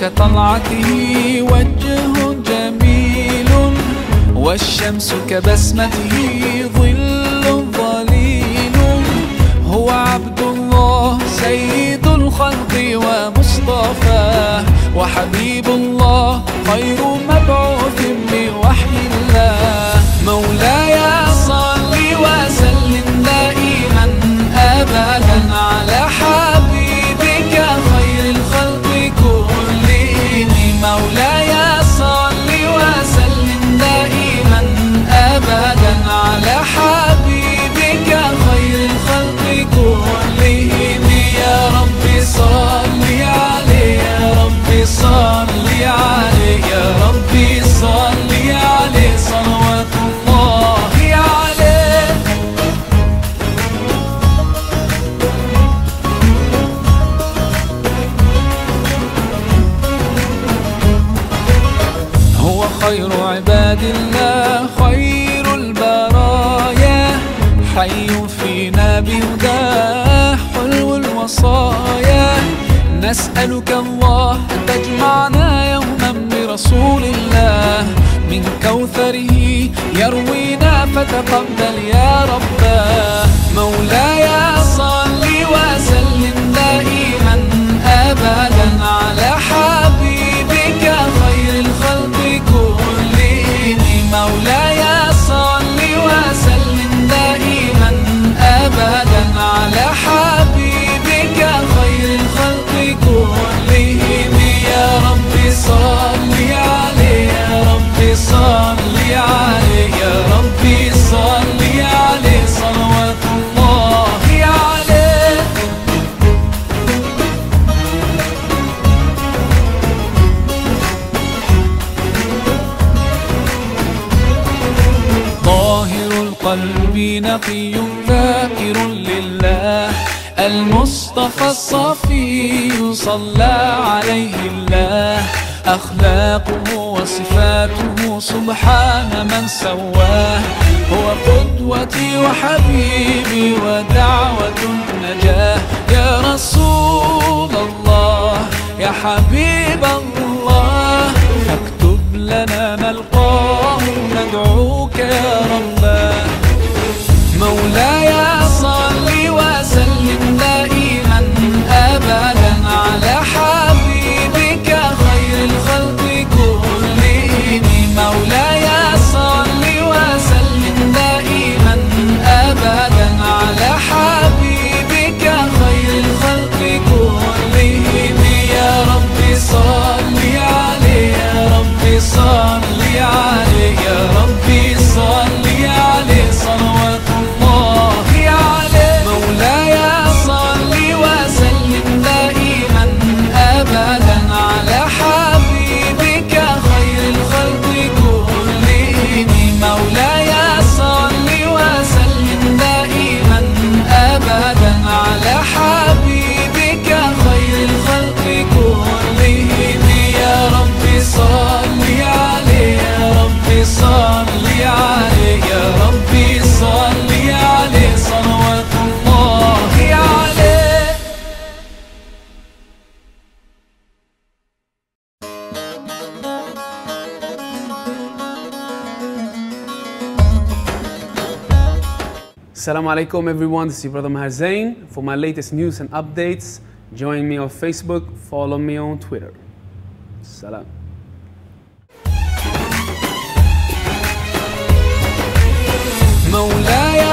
كطلعته وجه جميل والشمس كبسمته ظل ظليل. هو عبد الله سيد الخلق ومصطفاه وحبيب الله خير مبعوث صل عليه يا رب صل عليه صلوات الله عليه هو خير عباد الله خير البرايا. حي فينا بهداه حلو الوصايا. نسألك الله أن تجمعنا برسول الله من كوثره يروينا فتقبل يا رباه القلب نقي ذاكر لله. المصطفى الصفي صلى عليه الله. أخلاقه وصفاته سبحان من سواه. هو قدوتي وحبيبي ودعوة النجاة. يا رسول الله يا حبيب الله. فاكتب لنا نلقاه Assalamu alaikum everyone, this is your brother Maher Zain. For my latest news and updates, join me on Facebook, follow me on Twitter. Salam. مولاي